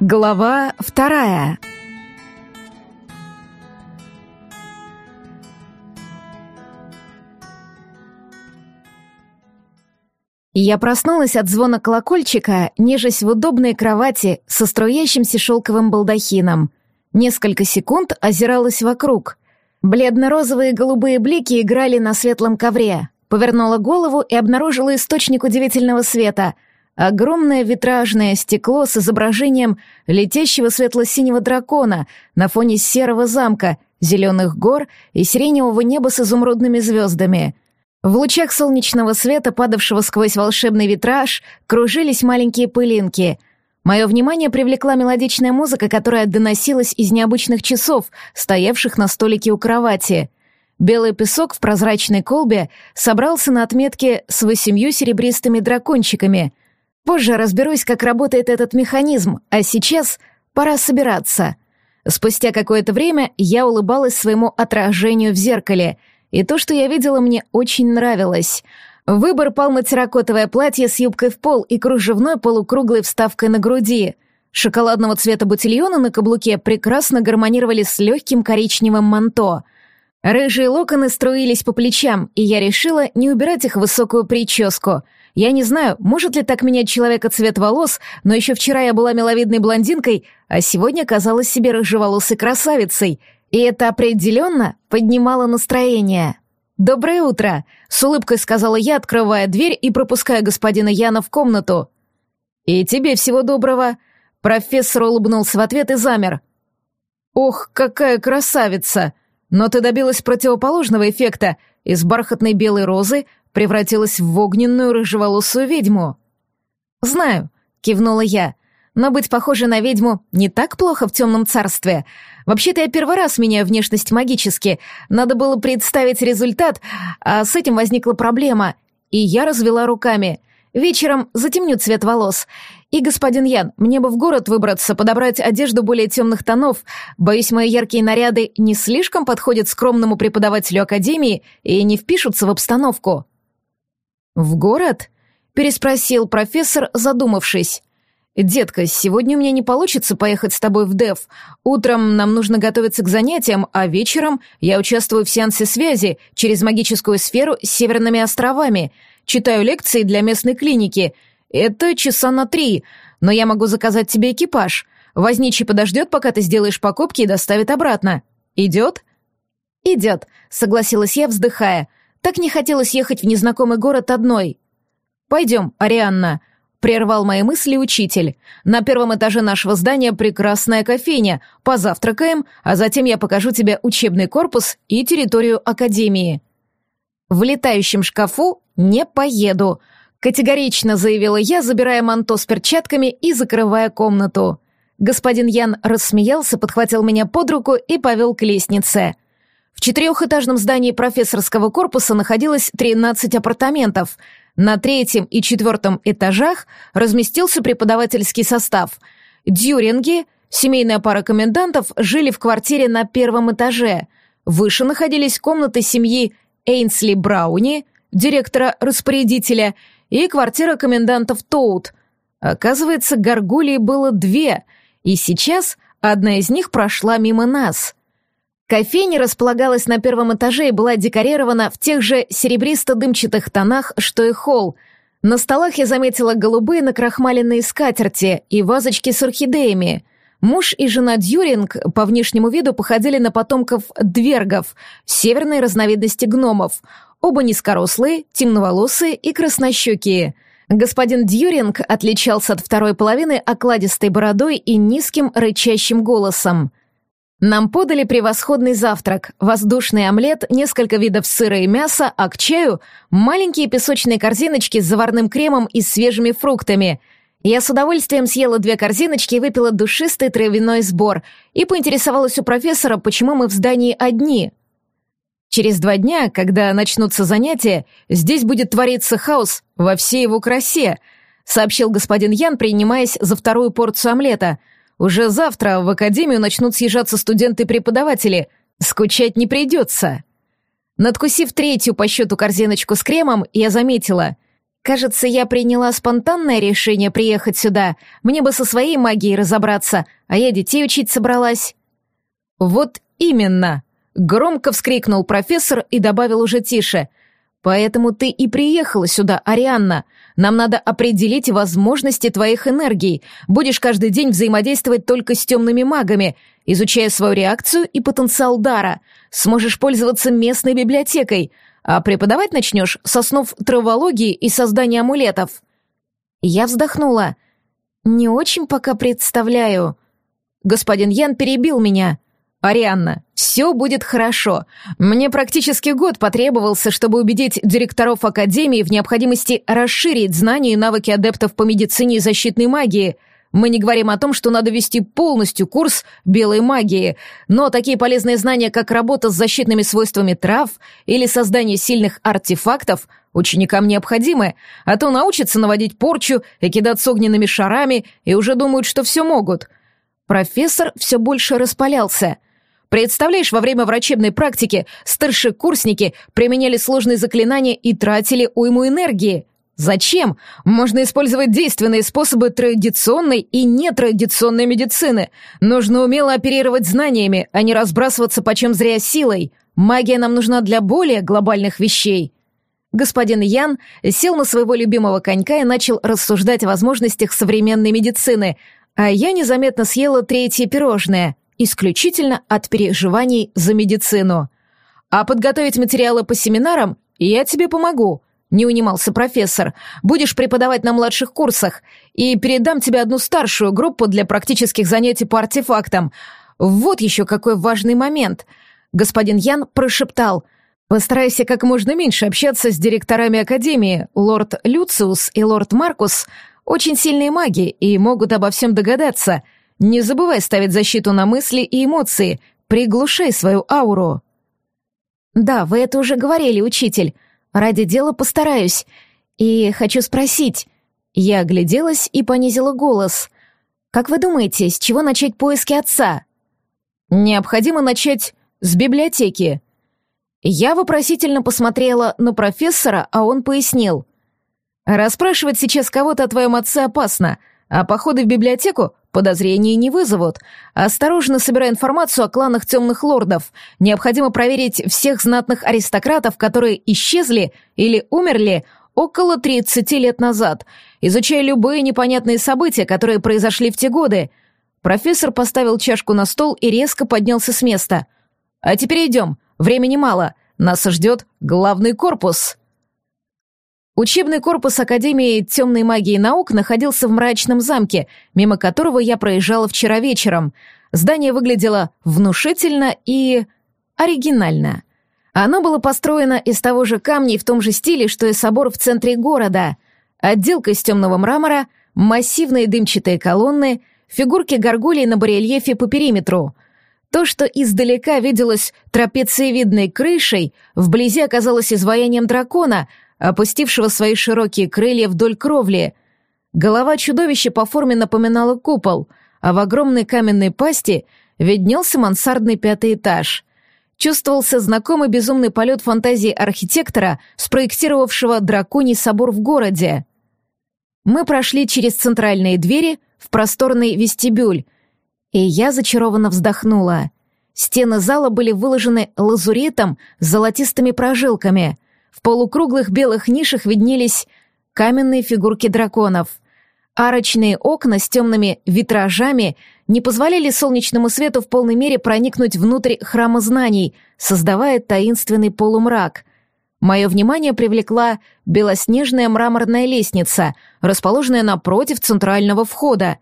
Глава вторая. Я проснулась от звона колокольчика, нежась в удобной кровати со струящимся шелковым балдахином. Несколько секунд озиралась вокруг. Бледно-розовые голубые блики играли на светлом ковре. Повернула голову и обнаружила источник удивительного света — Огромное витражное стекло с изображением летящего светло-синего дракона на фоне серого замка, зеленых гор и сиреневого неба с изумрудными звездами. В лучах солнечного света, падавшего сквозь волшебный витраж, кружились маленькие пылинки. Мое внимание привлекла мелодичная музыка, которая доносилась из необычных часов, стоявших на столике у кровати. Белый песок в прозрачной колбе собрался на отметке с восемью серебристыми дракончиками — Позже разберусь, как работает этот механизм, а сейчас пора собираться. Спустя какое-то время я улыбалась своему отражению в зеркале, и то, что я видела, мне очень нравилось. Выбор пал на терракотовое платье с юбкой в пол и кружевной полукруглой вставкой на груди. Шоколадного цвета бутильона на каблуке прекрасно гармонировали с легким коричневым манто. Рыжие локоны струились по плечам, и я решила не убирать их в высокую прическу — я не знаю, может ли так менять человека цвет волос, но еще вчера я была миловидной блондинкой, а сегодня казалась себе рыжеволосой красавицей, и это определенно поднимало настроение. «Доброе утро!» — с улыбкой сказала я, открывая дверь и пропуская господина Яна в комнату. «И тебе всего доброго!» Профессор улыбнулся в ответ и замер. «Ох, какая красавица! Но ты добилась противоположного эффекта. Из бархатной белой розы превратилась в огненную рыжеволосую ведьму. «Знаю», — кивнула я, — «но быть похожей на ведьму не так плохо в темном царстве. Вообще-то я первый раз меняю внешность магически. Надо было представить результат, а с этим возникла проблема. И я развела руками. Вечером затемню цвет волос. И, господин Ян, мне бы в город выбраться, подобрать одежду более темных тонов. Боюсь, мои яркие наряды не слишком подходят скромному преподавателю академии и не впишутся в обстановку». «В город?» — переспросил профессор, задумавшись. «Детка, сегодня у меня не получится поехать с тобой в Дев. Утром нам нужно готовиться к занятиям, а вечером я участвую в сеансе связи через магическую сферу с Северными островами. Читаю лекции для местной клиники. Это часа на три, но я могу заказать тебе экипаж. Возничий подождет, пока ты сделаешь покупки и доставит обратно. Идет?» «Идет», — согласилась я, вздыхая. Так не хотелось ехать в незнакомый город одной. «Пойдем, Арианна», — прервал мои мысли учитель. «На первом этаже нашего здания прекрасная кофейня. Позавтракаем, а затем я покажу тебе учебный корпус и территорию академии». «В летающем шкафу не поеду», — категорично заявила я, забирая манто с перчатками и закрывая комнату. Господин Ян рассмеялся, подхватил меня под руку и повел к лестнице. В четырехэтажном здании профессорского корпуса находилось 13 апартаментов. На третьем и четвертом этажах разместился преподавательский состав. Дьюринги, семейная пара комендантов, жили в квартире на первом этаже. Выше находились комнаты семьи Эйнсли Брауни, директора-распорядителя, и квартира комендантов Тоут. Оказывается, горгулей было две, и сейчас одна из них прошла мимо нас — Кофейня располагалась на первом этаже и была декорирована в тех же серебристо-дымчатых тонах, что и холл. На столах я заметила голубые накрахмаленные скатерти и вазочки с орхидеями. Муж и жена Дьюринг по внешнему виду походили на потомков двергов, северной разновидности гномов. Оба низкорослые, темноволосые и краснощекие. Господин Дьюринг отличался от второй половины окладистой бородой и низким рычащим голосом. Нам подали превосходный завтрак, воздушный омлет, несколько видов сыра и мяса, а к чаю маленькие песочные корзиночки с заварным кремом и свежими фруктами. Я с удовольствием съела две корзиночки и выпила душистый травяной сбор и поинтересовалась у профессора, почему мы в здании одни. Через два дня, когда начнутся занятия, здесь будет твориться хаос во всей его красе, сообщил господин Ян, принимаясь за вторую порцию омлета — уже завтра в академию начнут съезжаться студенты и преподаватели. Скучать не придется. Надкусив третью по счету корзиночку с кремом, я заметила. Кажется, я приняла спонтанное решение приехать сюда. Мне бы со своей магией разобраться, а я детей учить собралась. Вот именно, громко вскрикнул профессор и добавил уже тише. Поэтому ты и приехала сюда, Арианна. Нам надо определить возможности твоих энергий. Будешь каждый день взаимодействовать только с темными магами, изучая свою реакцию и потенциал дара. Сможешь пользоваться местной библиотекой — а преподавать начнешь с основ травологии и создания амулетов». Я вздохнула. «Не очень пока представляю». Господин Ян перебил меня. «Арианна, все будет хорошо. Мне практически год потребовался, чтобы убедить директоров Академии в необходимости расширить знания и навыки адептов по медицине и защитной магии — мы не говорим о том, что надо вести полностью курс белой магии, но такие полезные знания, как работа с защитными свойствами трав или создание сильных артефактов, ученикам необходимы, а то научатся наводить порчу и кидаться огненными шарами и уже думают, что все могут. Профессор все больше распалялся. Представляешь, во время врачебной практики старшекурсники применяли сложные заклинания и тратили уйму энергии. Зачем? Можно использовать действенные способы традиционной и нетрадиционной медицины. Нужно умело оперировать знаниями, а не разбрасываться почем зря силой. Магия нам нужна для более глобальных вещей. Господин Ян сел на своего любимого конька и начал рассуждать о возможностях современной медицины, а я незаметно съела третье пирожное, исключительно от переживаний за медицину. А подготовить материалы по семинарам я тебе помогу — не унимался профессор. «Будешь преподавать на младших курсах, и передам тебе одну старшую группу для практических занятий по артефактам. Вот еще какой важный момент!» Господин Ян прошептал. «Постарайся как можно меньше общаться с директорами Академии. Лорд Люциус и лорд Маркус очень сильные маги и могут обо всем догадаться. Не забывай ставить защиту на мысли и эмоции. Приглушай свою ауру». «Да, вы это уже говорили, учитель», Ради дела постараюсь. И хочу спросить...» Я огляделась и понизила голос. «Как вы думаете, с чего начать поиски отца?» «Необходимо начать с библиотеки». Я вопросительно посмотрела на профессора, а он пояснил. «Расспрашивать сейчас кого-то о твоем отце опасно, а походы в библиотеку подозрений не вызовут. Осторожно собирай информацию о кланах темных лордов. Необходимо проверить всех знатных аристократов, которые исчезли или умерли около 30 лет назад. Изучай любые непонятные события, которые произошли в те годы. Профессор поставил чашку на стол и резко поднялся с места. А теперь идем. Времени мало. Нас ждет главный корпус. Учебный корпус Академии темной магии и наук находился в мрачном замке, мимо которого я проезжала вчера вечером. Здание выглядело внушительно и... оригинально. Оно было построено из того же камня и в том же стиле, что и собор в центре города. Отделка из темного мрамора, массивные дымчатые колонны, фигурки горгулей на барельефе по периметру. То, что издалека виделось трапециевидной крышей, вблизи оказалось изваянием дракона — опустившего свои широкие крылья вдоль кровли. Голова чудовища по форме напоминала купол, а в огромной каменной пасти виднелся мансардный пятый этаж. Чувствовался знакомый безумный полет фантазии архитектора, спроектировавшего драконий собор в городе. Мы прошли через центральные двери в просторный вестибюль, и я зачарованно вздохнула. Стены зала были выложены лазуритом с золотистыми прожилками — в полукруглых белых нишах виднелись каменные фигурки драконов. Арочные окна с темными витражами не позволяли солнечному свету в полной мере проникнуть внутрь храма знаний, создавая таинственный полумрак. Мое внимание привлекла белоснежная мраморная лестница, расположенная напротив центрального входа.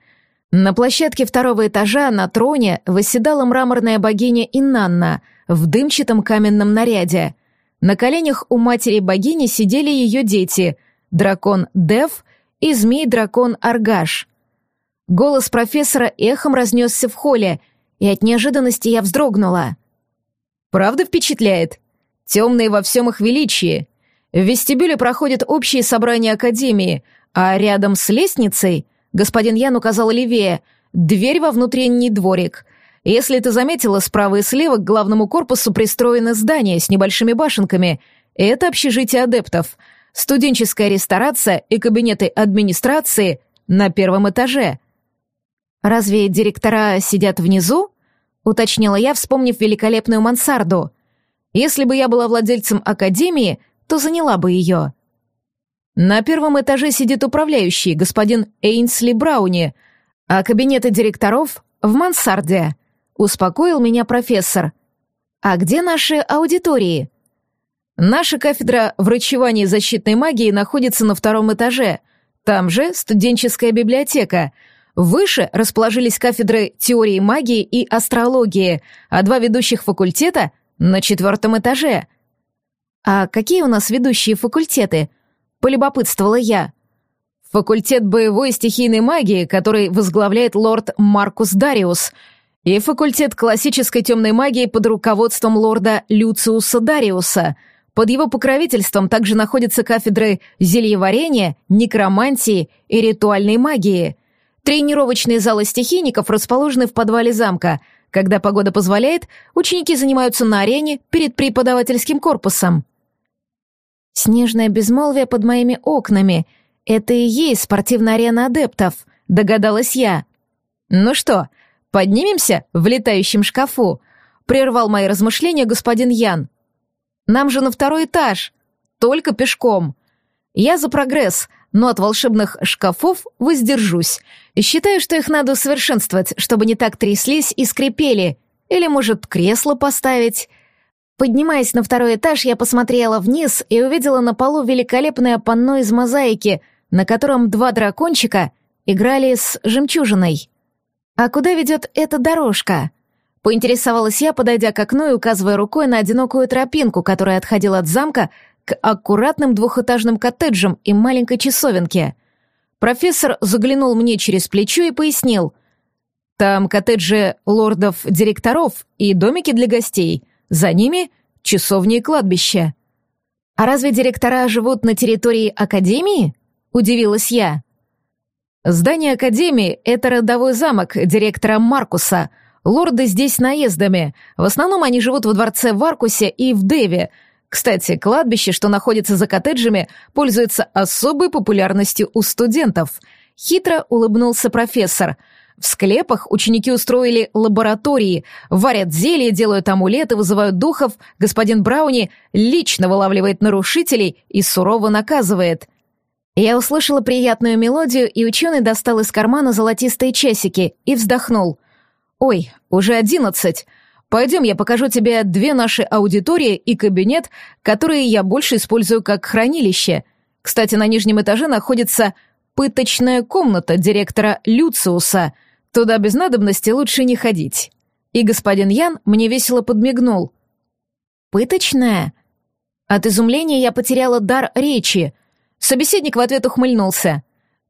На площадке второго этажа на троне восседала мраморная богиня Инанна в дымчатом каменном наряде — на коленях у матери-богини сидели ее дети — дракон Дев и змей-дракон Аргаш. Голос профессора эхом разнесся в холле, и от неожиданности я вздрогнула. «Правда впечатляет? Темные во всем их величии. В вестибюле проходят общие собрания Академии, а рядом с лестницей, господин Ян указал левее, дверь во внутренний дворик — если ты заметила, справа и слева к главному корпусу пристроены здания с небольшими башенками. Это общежитие адептов. студенческая ресторация и кабинеты администрации на первом этаже. «Разве директора сидят внизу?» — уточнила я, вспомнив великолепную мансарду. «Если бы я была владельцем академии, то заняла бы ее». На первом этаже сидит управляющий, господин Эйнсли Брауни, а кабинеты директоров в мансарде», — успокоил меня профессор. «А где наши аудитории?» «Наша кафедра врачевания и защитной магии находится на втором этаже. Там же студенческая библиотека. Выше расположились кафедры теории магии и астрологии, а два ведущих факультета — на четвертом этаже». «А какие у нас ведущие факультеты?» — полюбопытствовала я. Факультет боевой стихийной магии, который возглавляет лорд Маркус Дариус, и факультет классической темной магии под руководством лорда Люциуса Дариуса. Под его покровительством также находятся кафедры зельеварения, некромантии и ритуальной магии. Тренировочные залы стихийников расположены в подвале замка. Когда погода позволяет, ученики занимаются на арене перед преподавательским корпусом. Снежное безмолвие под моими окнами — «Это и есть спортивная арена адептов», — догадалась я. «Ну что, поднимемся в летающем шкафу?» — прервал мои размышления господин Ян. «Нам же на второй этаж, только пешком. Я за прогресс, но от волшебных шкафов воздержусь. Считаю, что их надо усовершенствовать, чтобы не так тряслись и скрипели. Или, может, кресло поставить?» Поднимаясь на второй этаж, я посмотрела вниз и увидела на полу великолепное панно из мозаики — на котором два дракончика играли с жемчужиной. «А куда ведет эта дорожка?» Поинтересовалась я, подойдя к окну и указывая рукой на одинокую тропинку, которая отходила от замка к аккуратным двухэтажным коттеджам и маленькой часовенке. Профессор заглянул мне через плечо и пояснил. «Там коттеджи лордов-директоров и домики для гостей. За ними часовни и кладбище». «А разве директора живут на территории Академии?» — удивилась я. «Здание Академии — это родовой замок директора Маркуса. Лорды здесь наездами. В основном они живут во дворце в Аркусе и в Деве. Кстати, кладбище, что находится за коттеджами, пользуется особой популярностью у студентов». Хитро улыбнулся профессор. В склепах ученики устроили лаборатории, варят зелья, делают амулеты, вызывают духов. Господин Брауни лично вылавливает нарушителей и сурово наказывает. Я услышала приятную мелодию, и ученый достал из кармана золотистые часики и вздохнул. «Ой, уже одиннадцать. Пойдем, я покажу тебе две наши аудитории и кабинет, которые я больше использую как хранилище. Кстати, на нижнем этаже находится пыточная комната директора Люциуса. Туда без надобности лучше не ходить». И господин Ян мне весело подмигнул. «Пыточная?» От изумления я потеряла дар речи — Собеседник в ответ ухмыльнулся.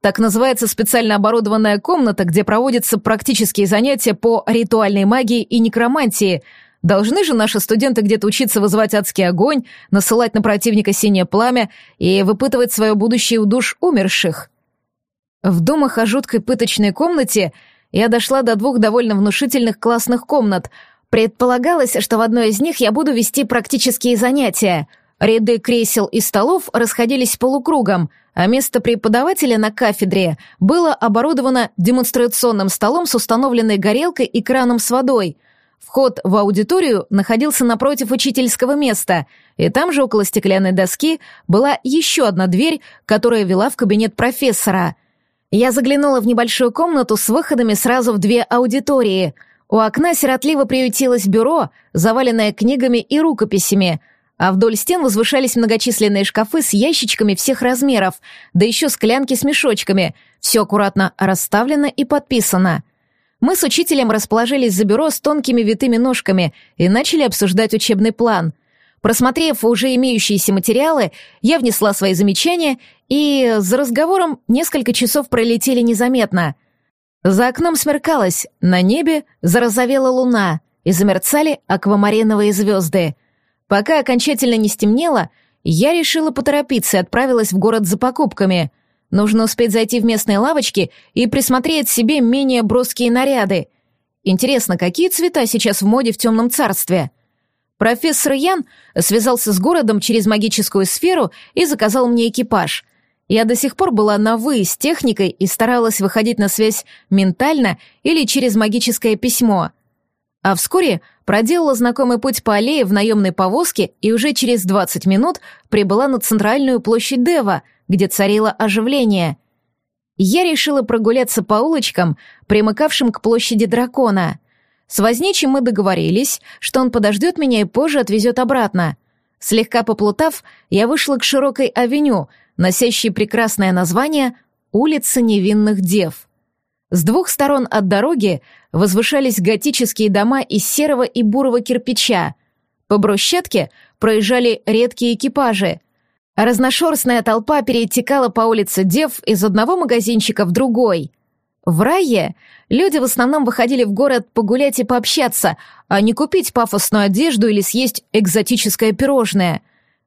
Так называется специально оборудованная комната, где проводятся практические занятия по ритуальной магии и некромантии. Должны же наши студенты где-то учиться вызывать адский огонь, насылать на противника синее пламя и выпытывать свое будущее у душ умерших. В думах о жуткой пыточной комнате я дошла до двух довольно внушительных классных комнат. Предполагалось, что в одной из них я буду вести практические занятия — Ряды кресел и столов расходились полукругом, а место преподавателя на кафедре было оборудовано демонстрационным столом с установленной горелкой и краном с водой. Вход в аудиторию находился напротив учительского места, и там же около стеклянной доски была еще одна дверь, которая вела в кабинет профессора. Я заглянула в небольшую комнату с выходами сразу в две аудитории. У окна сиротливо приютилось бюро, заваленное книгами и рукописями — а вдоль стен возвышались многочисленные шкафы с ящичками всех размеров, да еще склянки с мешочками. Все аккуратно расставлено и подписано. Мы с учителем расположились за бюро с тонкими витыми ножками и начали обсуждать учебный план. Просмотрев уже имеющиеся материалы, я внесла свои замечания, и за разговором несколько часов пролетели незаметно. За окном смеркалось, на небе зарозовела луна, и замерцали аквамариновые звезды — Пока окончательно не стемнело, я решила поторопиться и отправилась в город за покупками. Нужно успеть зайти в местные лавочки и присмотреть себе менее броские наряды. Интересно, какие цвета сейчас в моде в темном царстве? Профессор Ян связался с городом через магическую сферу и заказал мне экипаж. Я до сих пор была на «вы» с техникой и старалась выходить на связь ментально или через магическое письмо. А вскоре проделала знакомый путь по аллее в наемной повозке и уже через 20 минут прибыла на центральную площадь Дева, где царило оживление. Я решила прогуляться по улочкам, примыкавшим к площади дракона — с возничим мы договорились, что он подождет меня и позже отвезет обратно. Слегка поплутав, я вышла к широкой авеню, носящей прекрасное название «Улица невинных дев». С двух сторон от дороги возвышались готические дома из серого и бурого кирпича. По брусчатке проезжали редкие экипажи. Разношерстная толпа перетекала по улице Дев из одного магазинчика в другой. В рае люди в основном выходили в город погулять и пообщаться, а не купить пафосную одежду или съесть экзотическое пирожное.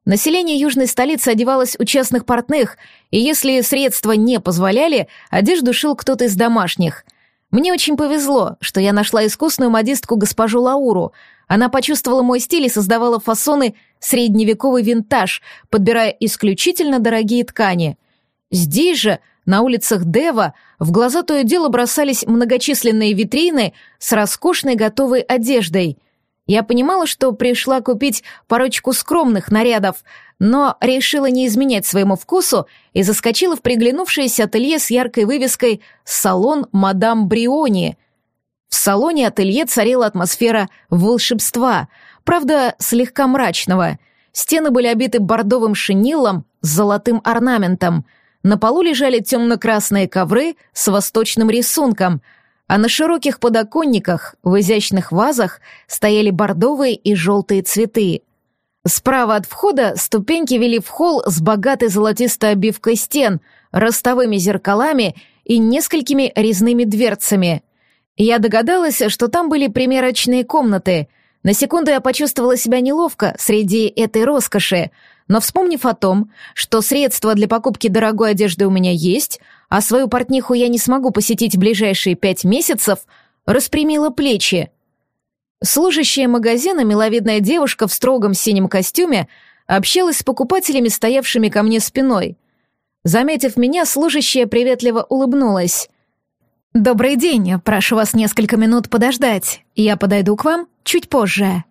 Население южной столицы одевалось у частных портных, и если средства не позволяли, одежду шил кто-то из домашних. Мне очень повезло, что я нашла искусную модистку госпожу Лауру. Она почувствовала мой стиль и создавала фасоны средневековый винтаж, подбирая исключительно дорогие ткани. Здесь же — на улицах Дева в глаза то и дело бросались многочисленные витрины с роскошной готовой одеждой. Я понимала, что пришла купить парочку скромных нарядов, но решила не изменять своему вкусу и заскочила в приглянувшееся ателье с яркой вывеской «Салон мадам Бриони». В салоне ателье царила атмосфера волшебства, правда, слегка мрачного. Стены были обиты бордовым шинилом с золотым орнаментом — на полу лежали темно-красные ковры с восточным рисунком, а на широких подоконниках в изящных вазах стояли бордовые и желтые цветы. Справа от входа ступеньки вели в холл с богатой золотистой обивкой стен, ростовыми зеркалами и несколькими резными дверцами. Я догадалась, что там были примерочные комнаты. На секунду я почувствовала себя неловко среди этой роскоши — но вспомнив о том, что средства для покупки дорогой одежды у меня есть, а свою портниху я не смогу посетить ближайшие пять месяцев, распрямила плечи. Служащая магазина, миловидная девушка в строгом синем костюме, общалась с покупателями, стоявшими ко мне спиной. Заметив меня, служащая приветливо улыбнулась. «Добрый день, прошу вас несколько минут подождать. Я подойду к вам чуть позже».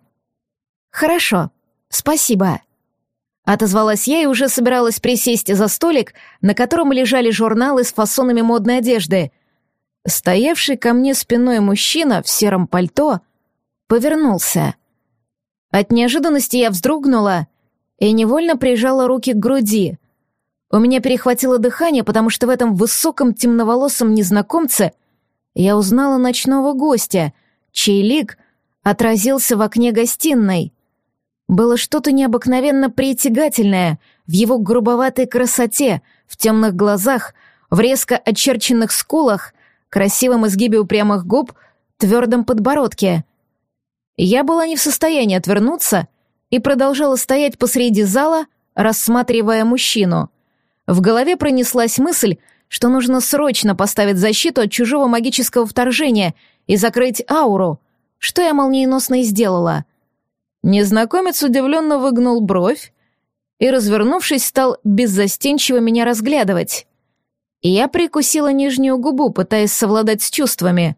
«Хорошо, спасибо». Отозвалась я и уже собиралась присесть за столик, на котором лежали журналы с фасонами модной одежды. Стоявший ко мне спиной мужчина в сером пальто повернулся. От неожиданности я вздрогнула и невольно прижала руки к груди. У меня перехватило дыхание, потому что в этом высоком темноволосом незнакомце я узнала ночного гостя, чей лик отразился в окне гостиной. Было что-то необыкновенно притягательное в его грубоватой красоте, в темных глазах, в резко очерченных скулах, красивом изгибе упрямых губ, твердом подбородке. Я была не в состоянии отвернуться и продолжала стоять посреди зала, рассматривая мужчину. В голове пронеслась мысль, что нужно срочно поставить защиту от чужого магического вторжения и закрыть ауру, что я молниеносно и сделала — Незнакомец удивленно выгнул бровь и, развернувшись, стал беззастенчиво меня разглядывать. Я прикусила нижнюю губу, пытаясь совладать с чувствами.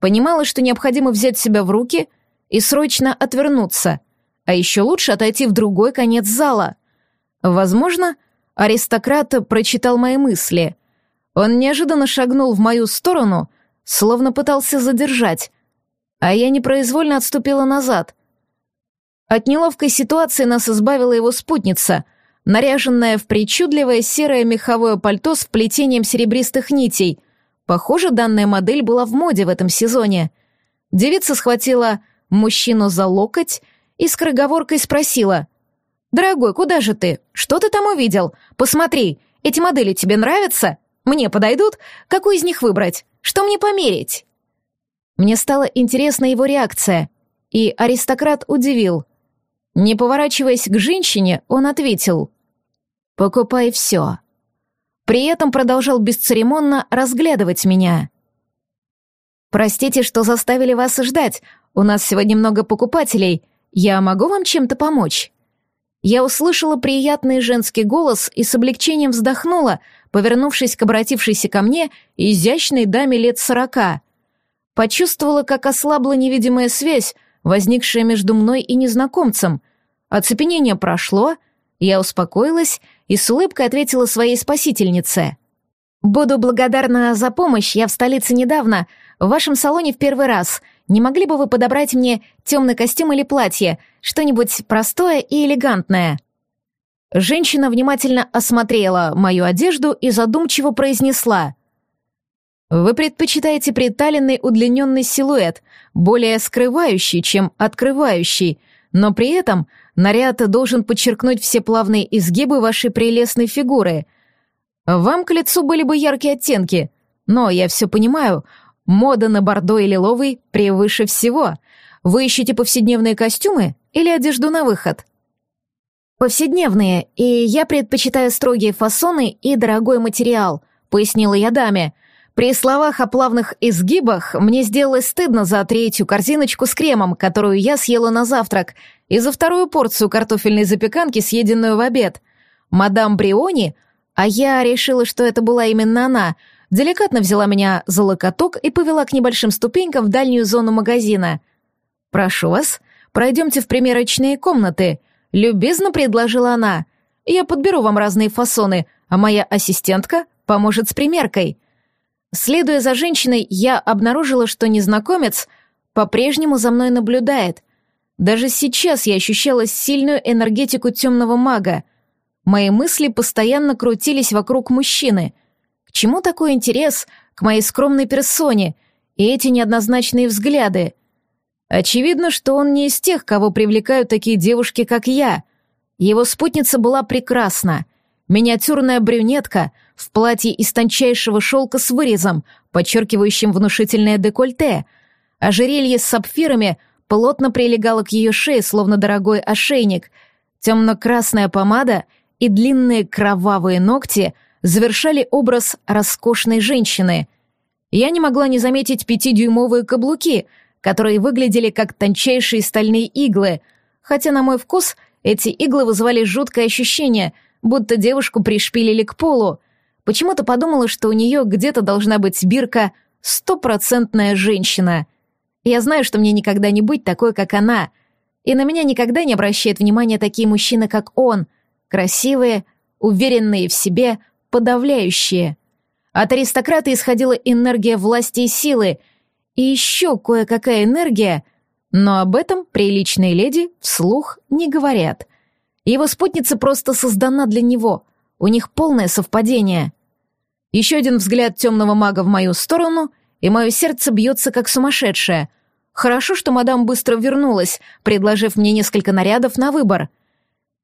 Понимала, что необходимо взять себя в руки и срочно отвернуться, а еще лучше отойти в другой конец зала. Возможно, аристократ прочитал мои мысли. Он неожиданно шагнул в мою сторону, словно пытался задержать, а я непроизвольно отступила назад — от неловкой ситуации нас избавила его спутница, наряженная в причудливое серое меховое пальто с вплетением серебристых нитей. Похоже, данная модель была в моде в этом сезоне. Девица схватила мужчину за локоть и скороговоркой спросила. «Дорогой, куда же ты? Что ты там увидел? Посмотри, эти модели тебе нравятся? Мне подойдут? Какую из них выбрать? Что мне померить?» Мне стала интересна его реакция, и аристократ удивил — не поворачиваясь к женщине, он ответил «Покупай все». При этом продолжал бесцеремонно разглядывать меня. «Простите, что заставили вас ждать. У нас сегодня много покупателей. я могу вам чем-то помочь?» Я услышала приятный женский голос и с облегчением вздохнула, повернувшись к обратившейся ко мне изящной даме лет сорока. Почувствовала, как ослабла невидимая связь, возникшая между мной и незнакомцем. Оцепенение прошло, я успокоилась и с улыбкой ответила своей спасительнице. «Буду благодарна за помощь, я в столице недавно, в вашем салоне в первый раз — не могли бы вы подобрать мне темный костюм или платье, что-нибудь простое и элегантное?» Женщина внимательно осмотрела мою одежду и задумчиво произнесла. «Вы предпочитаете приталенный удлиненный силуэт, более скрывающий, чем открывающий, но при этом наряд должен подчеркнуть все плавные изгибы вашей прелестной фигуры. Вам к лицу были бы яркие оттенки, но, я все понимаю, Мода на бордо и лиловый превыше всего. Вы ищете повседневные костюмы или одежду на выход? Повседневные, и я предпочитаю строгие фасоны и дорогой материал, пояснила я даме. При словах о плавных изгибах мне сделалось стыдно за третью корзиночку с кремом, которую я съела на завтрак, и за вторую порцию картофельной запеканки, съеденную в обед. Мадам Бриони, а я решила, что это была именно она — деликатно взяла меня за локоток и повела к небольшим ступенькам в дальнюю зону магазина. «Прошу вас, пройдемте в примерочные комнаты», — любезно предложила она. «Я подберу вам разные фасоны, а моя ассистентка поможет с примеркой». Следуя за женщиной, я обнаружила, что незнакомец по-прежнему за мной наблюдает. Даже сейчас я ощущала сильную энергетику темного мага. Мои мысли постоянно крутились вокруг мужчины — чему такой интерес к моей скромной персоне и эти неоднозначные взгляды? Очевидно, что он не из тех, кого привлекают такие девушки, как я. Его спутница была прекрасна. Миниатюрная брюнетка в платье из тончайшего шелка с вырезом, подчеркивающим внушительное декольте. Ожерелье с сапфирами плотно прилегало к ее шее, словно дорогой ошейник. Темно-красная помада и длинные кровавые ногти — завершали образ роскошной женщины. Я не могла не заметить пятидюймовые каблуки, которые выглядели как тончайшие стальные иглы, хотя на мой вкус эти иглы вызывали жуткое ощущение, будто девушку пришпилили к полу. Почему-то подумала, что у нее где-то должна быть бирка «стопроцентная женщина». Я знаю, что мне никогда не быть такой, как она, и на меня никогда не обращают внимания такие мужчины, как он, красивые, уверенные в себе, подавляющее. От аристократа исходила энергия власти и силы, и еще кое-какая энергия, но об этом приличные леди вслух не говорят. Его спутница просто создана для него, у них полное совпадение. Еще один взгляд темного мага в мою сторону, и мое сердце бьется как сумасшедшее. Хорошо, что мадам быстро вернулась, предложив мне несколько нарядов на выбор —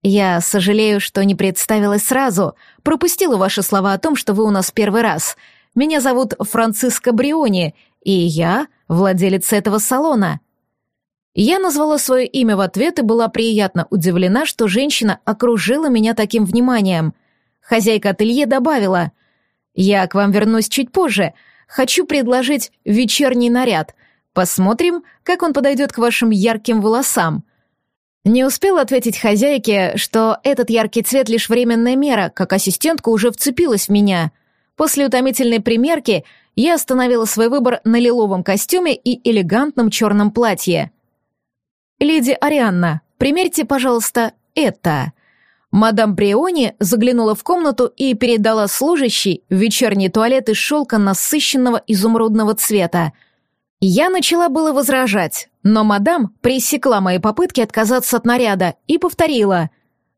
«Я сожалею, что не представилась сразу. Пропустила ваши слова о том, что вы у нас первый раз. Меня зовут Франциска Бриони, и я владелец этого салона». Я назвала свое имя в ответ и была приятно удивлена, что женщина окружила меня таким вниманием. Хозяйка ателье добавила, «Я к вам вернусь чуть позже. Хочу предложить вечерний наряд. Посмотрим, как он подойдет к вашим ярким волосам». Не успел ответить хозяйке, что этот яркий цвет лишь временная мера, как ассистентка уже вцепилась в меня. После утомительной примерки я остановила свой выбор на лиловом костюме и элегантном черном платье. «Леди Арианна, примерьте, пожалуйста, это». Мадам Бриони заглянула в комнату и передала служащей вечерний туалет из шелка насыщенного изумрудного цвета — я начала было возражать, но мадам пресекла мои попытки отказаться от наряда и повторила.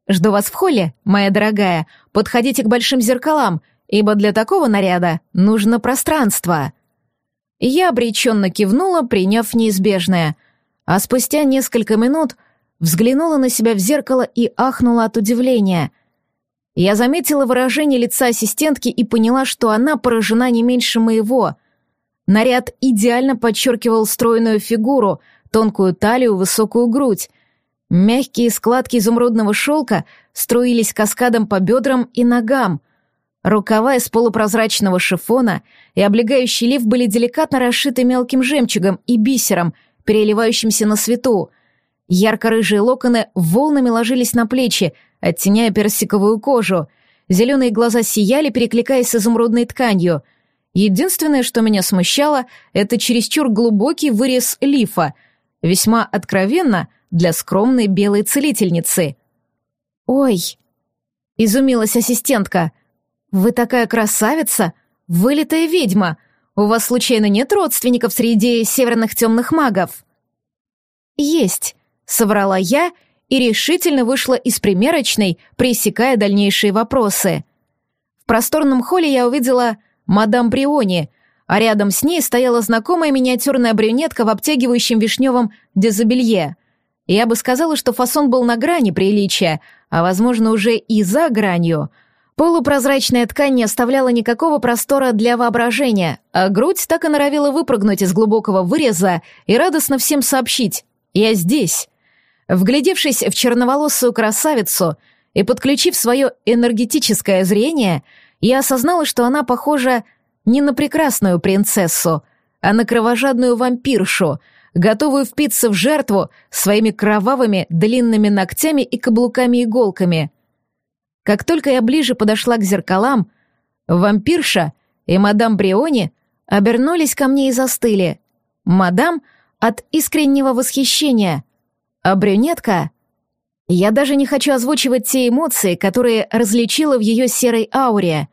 «Жду вас в холле, моя дорогая. Подходите к большим зеркалам, ибо для такого наряда нужно пространство». Я обреченно кивнула, приняв неизбежное, а спустя несколько минут взглянула на себя в зеркало и ахнула от удивления. Я заметила выражение лица ассистентки и поняла, что она поражена не меньше моего — Наряд идеально подчеркивал стройную фигуру, тонкую талию, высокую грудь. Мягкие складки изумрудного шелка струились каскадом по бедрам и ногам. Рукава из полупрозрачного шифона и облегающий лиф были деликатно расшиты мелким жемчугом и бисером, переливающимся на свету. Ярко-рыжие локоны волнами ложились на плечи, оттеняя персиковую кожу. Зеленые глаза сияли, перекликаясь с изумрудной тканью. Единственное, что меня смущало, это чересчур глубокий вырез лифа, весьма откровенно для скромной белой целительницы. «Ой!» — изумилась ассистентка. «Вы такая красавица! Вылитая ведьма! У вас, случайно, нет родственников среди северных темных магов?» «Есть», — соврала я и решительно вышла из примерочной, пресекая дальнейшие вопросы. В просторном холле я увидела мадам Бриони, а рядом с ней стояла знакомая миниатюрная брюнетка в обтягивающем вишневом дезобелье. Я бы сказала, что фасон был на грани приличия, а, возможно, уже и за гранью. Полупрозрачная ткань не оставляла никакого простора для воображения, а грудь так и норовила выпрыгнуть из глубокого выреза и радостно всем сообщить «Я здесь». Вглядевшись в черноволосую красавицу и подключив свое энергетическое зрение, я осознала, что она похожа не на прекрасную принцессу, а на кровожадную вампиршу, готовую впиться в жертву своими кровавыми длинными ногтями и каблуками-иголками. Как только я ближе подошла к зеркалам, вампирша и мадам Бриони обернулись ко мне и застыли. Мадам от искреннего восхищения, а брюнетка... Я даже не хочу озвучивать те эмоции, которые различила в ее серой ауре.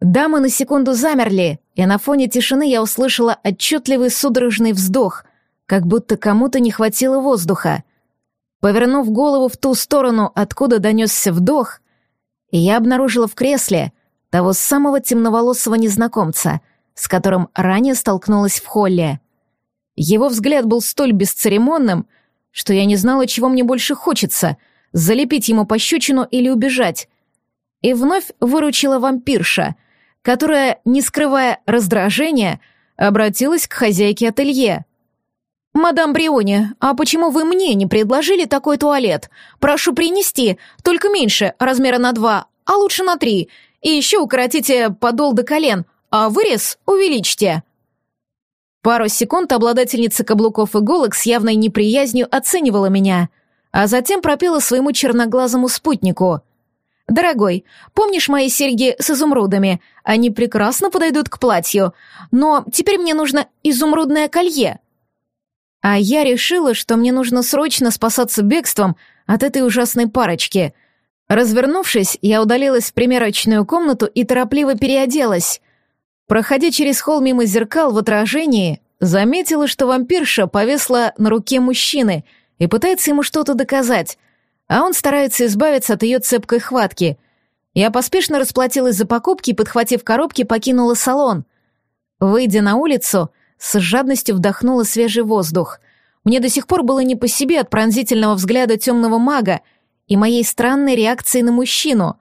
Дамы на секунду замерли, и на фоне тишины я услышала отчетливый судорожный вздох, как будто кому-то не хватило воздуха. Повернув голову в ту сторону, откуда донесся вдох, я обнаружила в кресле того самого темноволосого незнакомца, с которым ранее столкнулась в холле. Его взгляд был столь бесцеремонным, что я не знала, чего мне больше хочется — залепить ему пощечину или убежать. И вновь выручила вампирша — которая, не скрывая раздражения, обратилась к хозяйке ателье. «Мадам Бриони, а почему вы мне не предложили такой туалет? Прошу принести, только меньше, размера на два, а лучше на три. И еще укоротите подол до колен, а вырез увеличьте». Пару секунд обладательница каблуков иголок с явной неприязнью оценивала меня, а затем пропела своему черноглазому спутнику. «Дорогой, помнишь мои серьги с изумрудами? Они прекрасно подойдут к платью, но теперь мне нужно изумрудное колье». А я решила, что мне нужно срочно спасаться бегством от этой ужасной парочки. Развернувшись, я удалилась в примерочную комнату и торопливо переоделась. Проходя через холл мимо зеркал в отражении, заметила, что вампирша повесла на руке мужчины и пытается ему что-то доказать, а он старается избавиться от ее цепкой хватки. Я поспешно расплатилась за покупки и, подхватив коробки, покинула салон. Выйдя на улицу, с жадностью вдохнула свежий воздух. Мне до сих пор было не по себе от пронзительного взгляда темного мага и моей странной реакции на мужчину.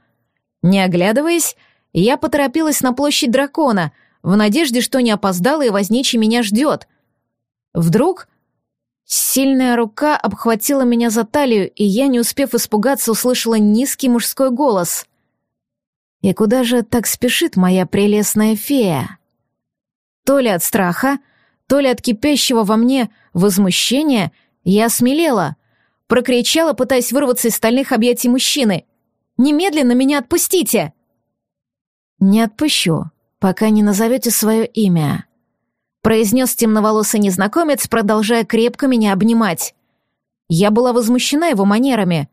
Не оглядываясь, я поторопилась на площадь дракона, в надежде, что не опоздала и возничий меня ждет. Вдруг Сильная рука обхватила меня за талию, и я, не успев испугаться, услышала низкий мужской голос. «И куда же так спешит моя прелестная фея?» То ли от страха, то ли от кипящего во мне возмущения я смелела, прокричала, пытаясь вырваться из стальных объятий мужчины. «Немедленно меня отпустите!» «Не отпущу, пока не назовете свое имя», произнес темноволосый незнакомец, продолжая крепко меня обнимать. Я была возмущена его манерами.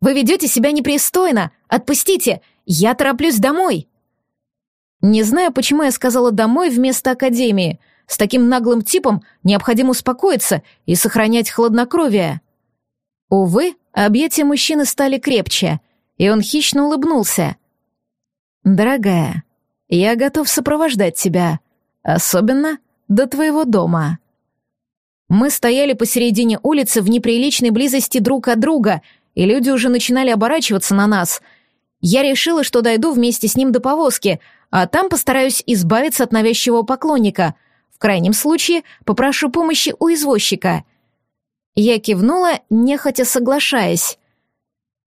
«Вы ведете себя непристойно! Отпустите! Я тороплюсь домой!» Не знаю, почему я сказала «домой» вместо «академии». С таким наглым типом необходимо успокоиться и сохранять хладнокровие. Увы, объятия мужчины стали крепче, и он хищно улыбнулся. «Дорогая, я готов сопровождать тебя, особенно до твоего дома». Мы стояли посередине улицы в неприличной близости друг от друга, и люди уже начинали оборачиваться на нас. Я решила, что дойду вместе с ним до повозки, а там постараюсь избавиться от навязчивого поклонника. В крайнем случае попрошу помощи у извозчика. Я кивнула, нехотя соглашаясь.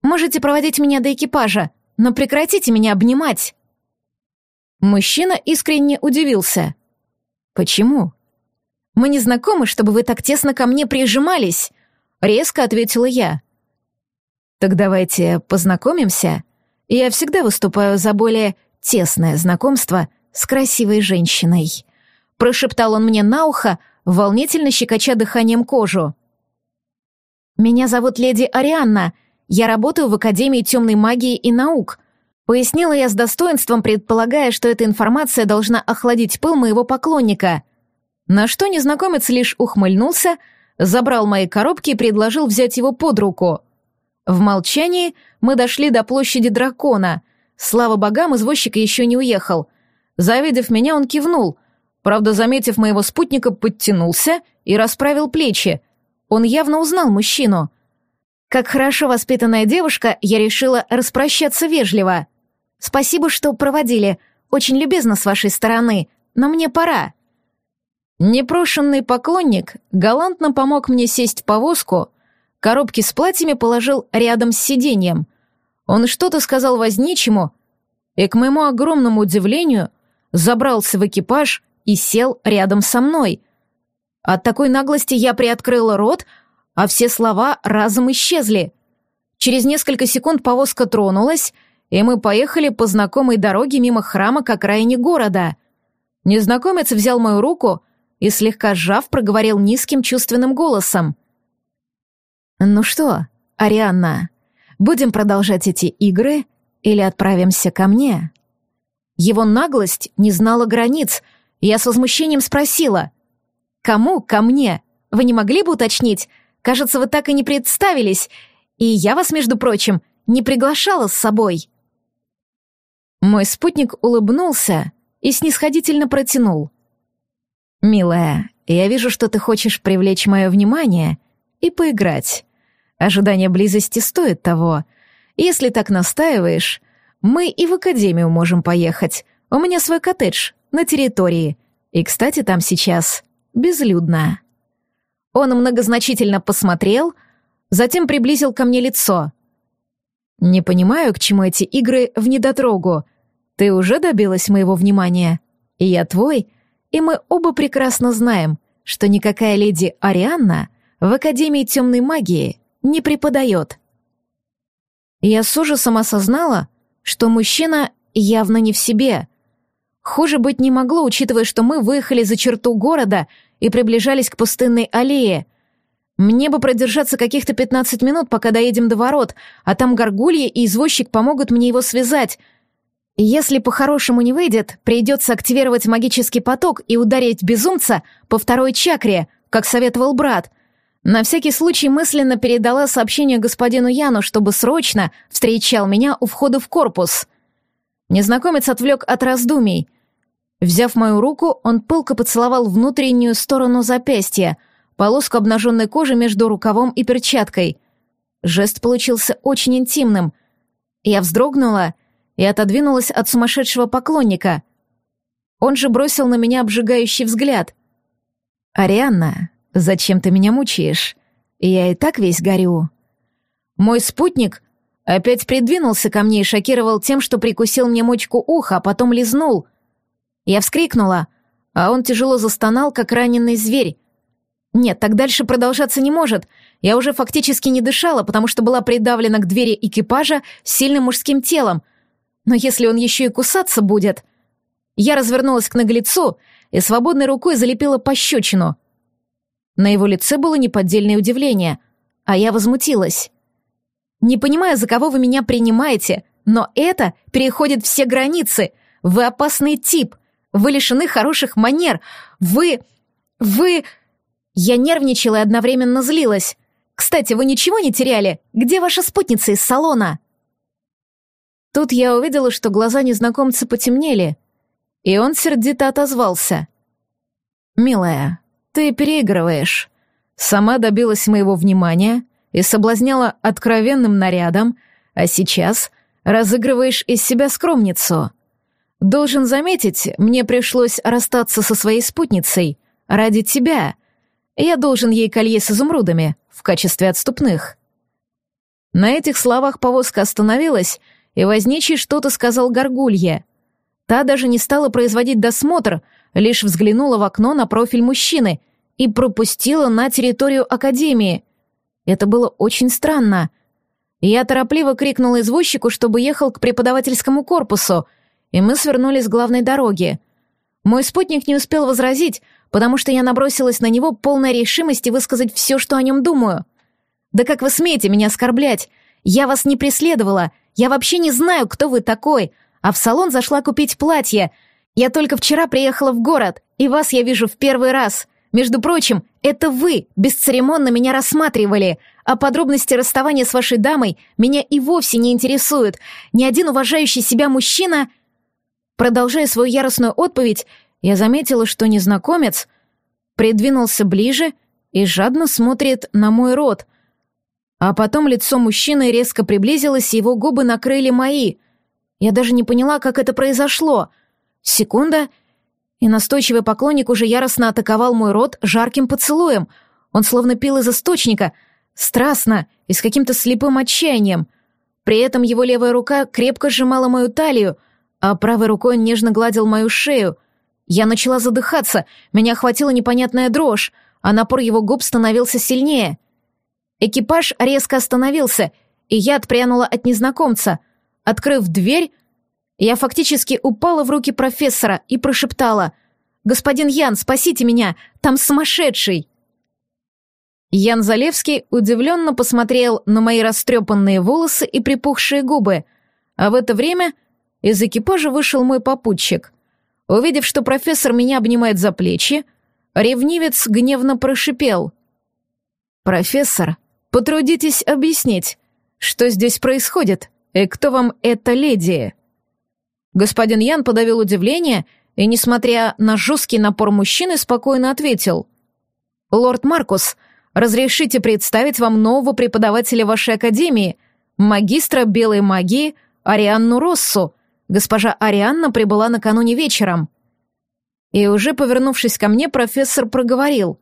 «Можете проводить меня до экипажа, но прекратите меня обнимать». Мужчина искренне удивился. «Почему?» «Мы не знакомы, чтобы вы так тесно ко мне прижимались!» резко ответила я. Так давайте познакомимся. Я всегда выступаю за более тесное знакомство с красивой женщиной. Прошептал он мне на ухо, волнительно щекоча дыханием кожу. «Меня зовут леди Арианна. Я работаю в Академии темной магии и наук», пояснила я с достоинством, предполагая, что эта информация должна охладить пыл моего поклонника. На что незнакомец лишь ухмыльнулся, забрал мои коробки и предложил взять его под руку. В молчании мы дошли до площади дракона. Слава богам, извозчик еще не уехал. Завидев меня, он кивнул. Правда, заметив моего спутника, подтянулся и расправил плечи. Он явно узнал мужчину. Как хорошо воспитанная девушка, я решила распрощаться вежливо. «Спасибо, что проводили. Очень любезно с вашей стороны, но мне пора». Непрошенный поклонник галантно помог мне сесть в повозку, коробки с платьями положил рядом с сиденьем. Он что-то сказал возничему, и, к моему огромному удивлению, забрался в экипаж и сел рядом со мной. От такой наглости я приоткрыла рот, а все слова разом исчезли. Через несколько секунд повозка тронулась, и мы поехали по знакомой дороге мимо храма к окраине города. Незнакомец взял мою руку — и, слегка сжав, проговорил низким чувственным голосом. «Ну что, Арианна, будем продолжать эти игры или отправимся ко мне?» Его наглость не знала границ, я с возмущением спросила. «Кому ко мне? Вы не могли бы уточнить? Кажется, вы так и не представились, и я вас, между прочим, не приглашала с собой». Мой спутник улыбнулся и снисходительно протянул. «Милая, я вижу, что ты хочешь привлечь мое внимание и поиграть. Ожидание близости стоит того. Если так настаиваешь, мы и в академию можем поехать. У меня свой коттедж на территории. И, кстати, там сейчас безлюдно». Он многозначительно посмотрел, затем приблизил ко мне лицо. «Не понимаю, к чему эти игры в недотрогу. Ты уже добилась моего внимания, и я твой — и мы оба прекрасно знаем, что никакая леди Арианна в Академии темной магии не преподает. Я с ужасом осознала, что мужчина явно не в себе. Хуже быть не могло, учитывая, что мы выехали за черту города и приближались к пустынной аллее. Мне бы продержаться каких-то 15 минут, пока доедем до ворот, а там горгульи и извозчик помогут мне его связать — если по-хорошему не выйдет, придется активировать магический поток и ударить безумца по второй чакре, как советовал брат. На всякий случай мысленно передала сообщение господину Яну, чтобы срочно встречал меня у входа в корпус. Незнакомец отвлек от раздумий. Взяв мою руку, он пылко поцеловал внутреннюю сторону запястья, полоску обнаженной кожи между рукавом и перчаткой. Жест получился очень интимным. Я вздрогнула и отодвинулась от сумасшедшего поклонника. Он же бросил на меня обжигающий взгляд. «Арианна, зачем ты меня мучаешь? Я и так весь горю». Мой спутник опять придвинулся ко мне и шокировал тем, что прикусил мне мочку уха, а потом лизнул. Я вскрикнула, а он тяжело застонал, как раненый зверь. Нет, так дальше продолжаться не может. Я уже фактически не дышала, потому что была придавлена к двери экипажа сильным мужским телом — но если он еще и кусаться будет... Я развернулась к наглецу и свободной рукой залепила пощечину. На его лице было неподдельное удивление, а я возмутилась. «Не понимаю, за кого вы меня принимаете, но это переходит все границы. Вы опасный тип. Вы лишены хороших манер. Вы... вы...» Я нервничала и одновременно злилась. «Кстати, вы ничего не теряли? Где ваша спутница из салона?» Тут я увидела, что глаза незнакомца потемнели, и он сердито отозвался. «Милая, ты переигрываешь. Сама добилась моего внимания и соблазняла откровенным нарядом, а сейчас разыгрываешь из себя скромницу. Должен заметить, мне пришлось расстаться со своей спутницей ради тебя. Я должен ей колье с изумрудами в качестве отступных». На этих словах повозка остановилась, и возничий что-то сказал горгулье. Та даже не стала производить досмотр, лишь взглянула в окно на профиль мужчины и пропустила на территорию Академии. Это было очень странно. Я торопливо крикнула извозчику, чтобы ехал к преподавательскому корпусу, и мы свернули с главной дороги. Мой спутник не успел возразить, потому что я набросилась на него полной решимости высказать все, что о нем думаю. «Да как вы смеете меня оскорблять? Я вас не преследовала. Я вообще не знаю, кто вы такой. А в салон зашла купить платье. Я только вчера приехала в город, и вас я вижу в первый раз. Между прочим, это вы бесцеремонно меня рассматривали, а подробности расставания с вашей дамой меня и вовсе не интересуют. Ни один уважающий себя мужчина...» Продолжая свою яростную отповедь, я заметила, что незнакомец придвинулся ближе и жадно смотрит на мой рот. А потом лицо мужчины резко приблизилось, и его губы накрыли мои. Я даже не поняла, как это произошло. Секунда, и настойчивый поклонник уже яростно атаковал мой рот жарким поцелуем. Он словно пил из источника, страстно и с каким-то слепым отчаянием. При этом его левая рука крепко сжимала мою талию, а правой рукой он нежно гладил мою шею. Я начала задыхаться, меня охватила непонятная дрожь, а напор его губ становился сильнее. Экипаж резко остановился, и я отпрянула от незнакомца. Открыв дверь, я фактически упала в руки профессора и прошептала «Господин Ян, спасите меня, там сумасшедший!» Ян Залевский удивленно посмотрел на мои растрепанные волосы и припухшие губы, а в это время из экипажа вышел мой попутчик. Увидев, что профессор меня обнимает за плечи, ревнивец гневно прошипел. «Профессор, потрудитесь объяснить, что здесь происходит, и кто вам эта леди?» Господин Ян подавил удивление и, несмотря на жесткий напор мужчины, спокойно ответил. «Лорд Маркус, разрешите представить вам нового преподавателя вашей академии, магистра белой магии Арианну Россу, Госпожа Арианна прибыла накануне вечером. И уже повернувшись ко мне, профессор проговорил.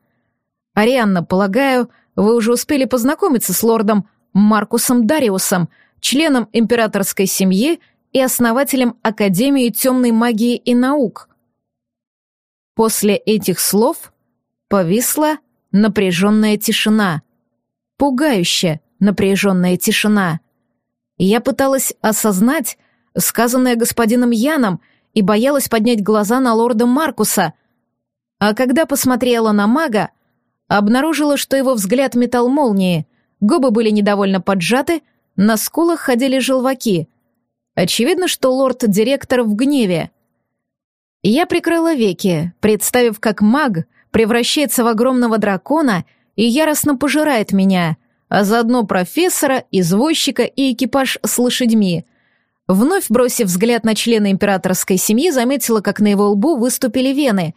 «Арианна, полагаю, вы уже успели познакомиться с лордом Маркусом Дариусом, членом императорской семьи и основателем Академии темной магии и наук». После этих слов повисла напряженная тишина. Пугающая напряженная тишина. Я пыталась осознать, сказанное господином Яном, и боялась поднять глаза на лорда Маркуса. А когда посмотрела на мага, обнаружила, что его взгляд метал молнии, губы были недовольно поджаты, на скулах ходили желваки. Очевидно, что лорд-директор в гневе. Я прикрыла веки, представив, как маг превращается в огромного дракона и яростно пожирает меня, а заодно профессора, извозчика и экипаж с лошадьми. Вновь бросив взгляд на члена императорской семьи, заметила, как на его лбу выступили вены.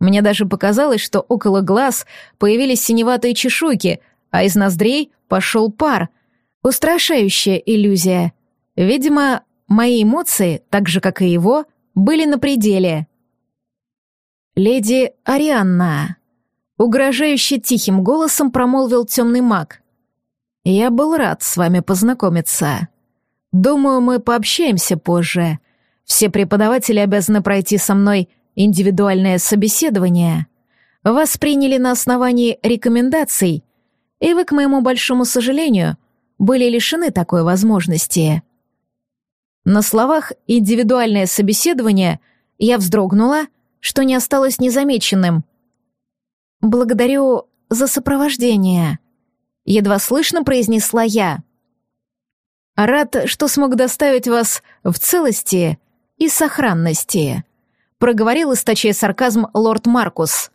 Мне даже показалось, что около глаз появились синеватые чешуйки, а из ноздрей пошел пар. Устрашающая иллюзия. Видимо, мои эмоции, так же, как и его, были на пределе. «Леди Арианна», — угрожающе тихим голосом промолвил темный маг. «Я был рад с вами познакомиться». Думаю, мы пообщаемся позже. Все преподаватели обязаны пройти со мной индивидуальное собеседование. Вас приняли на основании рекомендаций, и вы, к моему большому сожалению, были лишены такой возможности. На словах «индивидуальное собеседование» я вздрогнула, что не осталось незамеченным. «Благодарю за сопровождение», — едва слышно произнесла я. Рад, что смог доставить вас в целости и сохранности», — проговорил, источая сарказм лорд Маркус.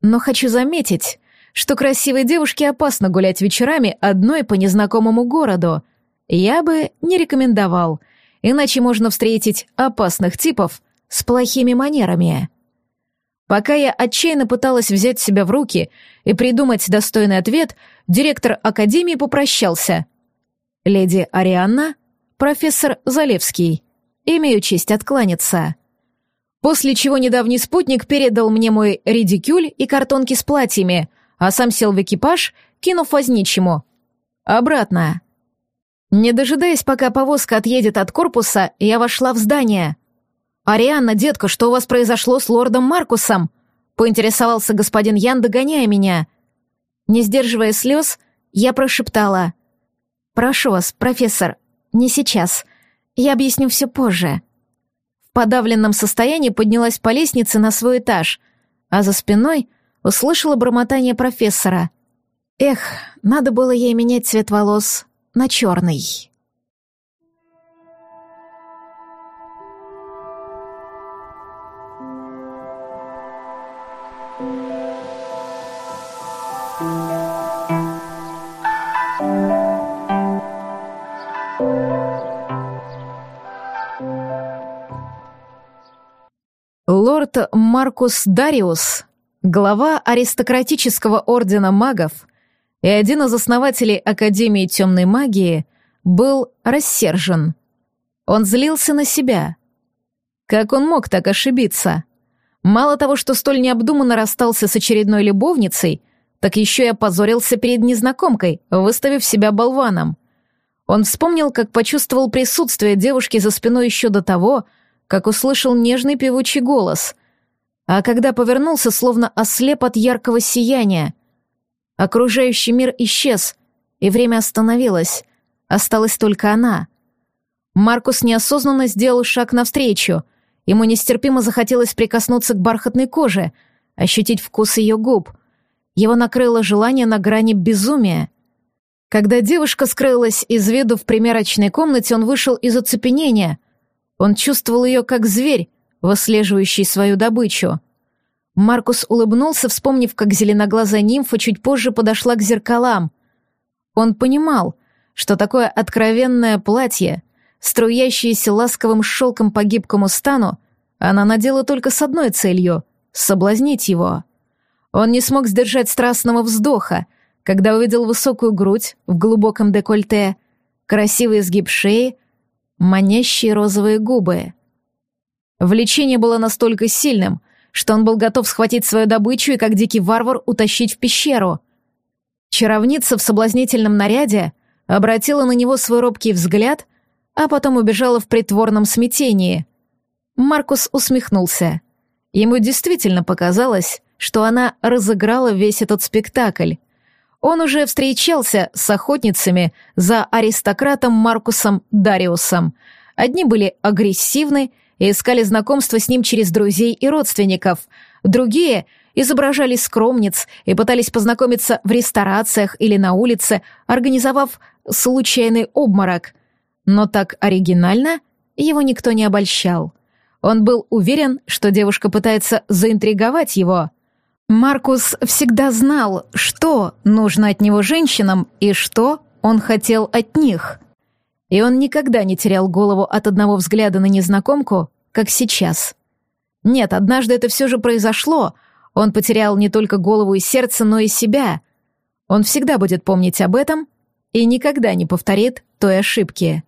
«Но хочу заметить, что красивой девушке опасно гулять вечерами одной по незнакомому городу. Я бы не рекомендовал, иначе можно встретить опасных типов с плохими манерами». Пока я отчаянно пыталась взять себя в руки и придумать достойный ответ, директор академии попрощался — леди Арианна, профессор Залевский. Имею честь откланяться. После чего недавний спутник передал мне мой редикюль и картонки с платьями, а сам сел в экипаж, кинув возничему. Обратно. Не дожидаясь, пока повозка отъедет от корпуса, я вошла в здание. «Арианна, детка, что у вас произошло с лордом Маркусом?» — поинтересовался господин Ян, догоняя меня. Не сдерживая слез, Я прошептала. «Прошу вас, профессор, не сейчас. Я объясню все позже». В подавленном состоянии поднялась по лестнице на свой этаж, а за спиной услышала бормотание профессора. Эх, надо было ей менять цвет волос на черный. Лорд Маркус Дариус, глава аристократического ордена магов и один из основателей Академии темной магии, был рассержен. Он злился на себя. Как он мог так ошибиться? Мало того, что столь необдуманно расстался с очередной любовницей, так еще и опозорился перед незнакомкой, выставив себя болваном. Он вспомнил, как почувствовал присутствие девушки за спиной еще до того, как услышал нежный певучий голос, а когда повернулся, словно ослеп от яркого сияния. Окружающий мир исчез, и время остановилось. Осталась только она. Маркус неосознанно сделал шаг навстречу. Ему нестерпимо захотелось прикоснуться к бархатной коже, ощутить вкус ее губ. Его накрыло желание на грани безумия. Когда девушка скрылась из виду в примерочной комнате, он вышел из оцепенения — он чувствовал ее как зверь, выслеживающий свою добычу. Маркус улыбнулся, вспомнив, как зеленоглазая нимфа чуть позже подошла к зеркалам. Он понимал, что такое откровенное платье, струящееся ласковым шелком по гибкому стану, она надела только с одной целью — соблазнить его. Он не смог сдержать страстного вздоха, когда увидел высокую грудь в глубоком декольте, красивый изгиб шеи — манящие розовые губы. Влечение было настолько сильным, что он был готов схватить свою добычу и, как дикий варвар, утащить в пещеру. Чаровница в соблазнительном наряде обратила на него свой робкий взгляд, а потом убежала в притворном смятении. Маркус усмехнулся. Ему действительно показалось, что она разыграла весь этот спектакль. Он уже встречался с охотницами за аристократом Маркусом Дариусом. Одни были агрессивны и искали знакомства с ним через друзей и родственников, другие изображали скромниц и пытались познакомиться в ресторациях или на улице, организовав случайный обморок. Но так оригинально его никто не обольщал. Он был уверен, что девушка пытается заинтриговать его — Маркус всегда знал, что нужно от него женщинам и что он хотел от них. И он никогда не терял голову от одного взгляда на незнакомку, как сейчас. Нет, однажды это все же произошло. Он потерял не только голову и сердце, но и себя. Он всегда будет помнить об этом и никогда не повторит той ошибки.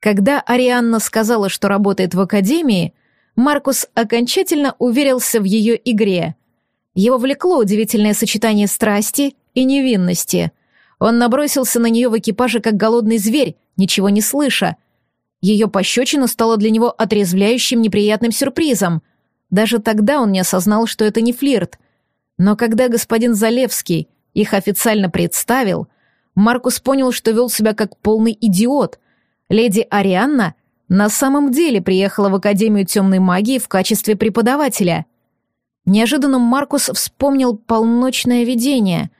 Когда Арианна сказала, что работает в академии, Маркус окончательно уверился в ее игре — его влекло удивительное сочетание страсти и невинности. Он набросился на нее в экипаже, как голодный зверь, ничего не слыша. Ее пощечина стала для него отрезвляющим неприятным сюрпризом. Даже тогда он не осознал, что это не флирт. Но когда господин Залевский их официально представил, Маркус понял, что вел себя как полный идиот. Леди Арианна на самом деле приехала в Академию темной магии в качестве преподавателя — Неожиданно Маркус вспомнил полночное видение.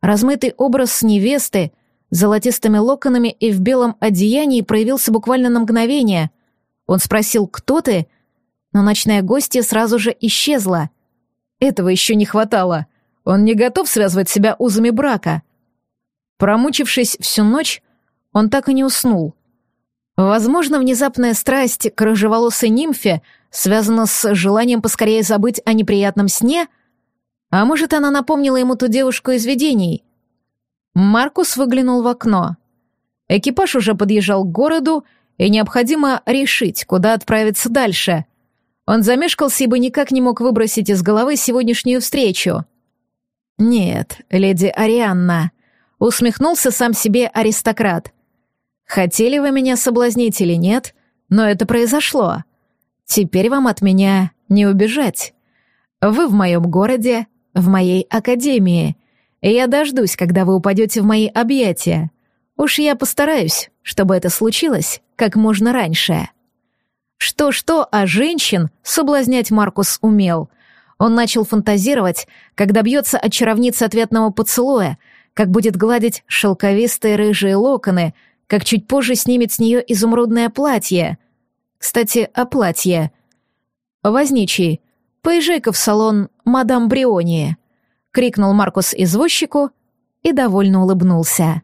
Размытый образ невесты, золотистыми локонами и в белом одеянии проявился буквально на мгновение. Он спросил «Кто ты?», но ночная гостья сразу же исчезла. Этого еще не хватало. Он не готов связывать себя узами брака. Промучившись всю ночь, он так и не уснул. Возможно, внезапная страсть к рыжеволосой нимфе связана с желанием поскорее забыть о неприятном сне? А может, она напомнила ему ту девушку из видений? Маркус выглянул в окно. Экипаж уже подъезжал к городу, и необходимо решить, куда отправиться дальше. Он замешкался, ибо никак не мог выбросить из головы сегодняшнюю встречу. «Нет, леди Арианна», — усмехнулся сам себе аристократ — Хотели вы меня соблазнить или нет, но это произошло. Теперь вам от меня не убежать. Вы в моем городе, в моей академии. и я дождусь, когда вы упадете в мои объятия. Уж я постараюсь, чтобы это случилось как можно раньше. Что-что, а женщин соблазнять Маркус умел. Он начал фантазировать, как добьется от чаровницы ответного поцелуя, как будет гладить шелковистые рыжие локоны, как чуть позже снимет с нее изумрудное платье. Кстати, о платье. «Возничий, поезжай-ка в салон мадам Бриони», — крикнул Маркус извозчику и довольно улыбнулся.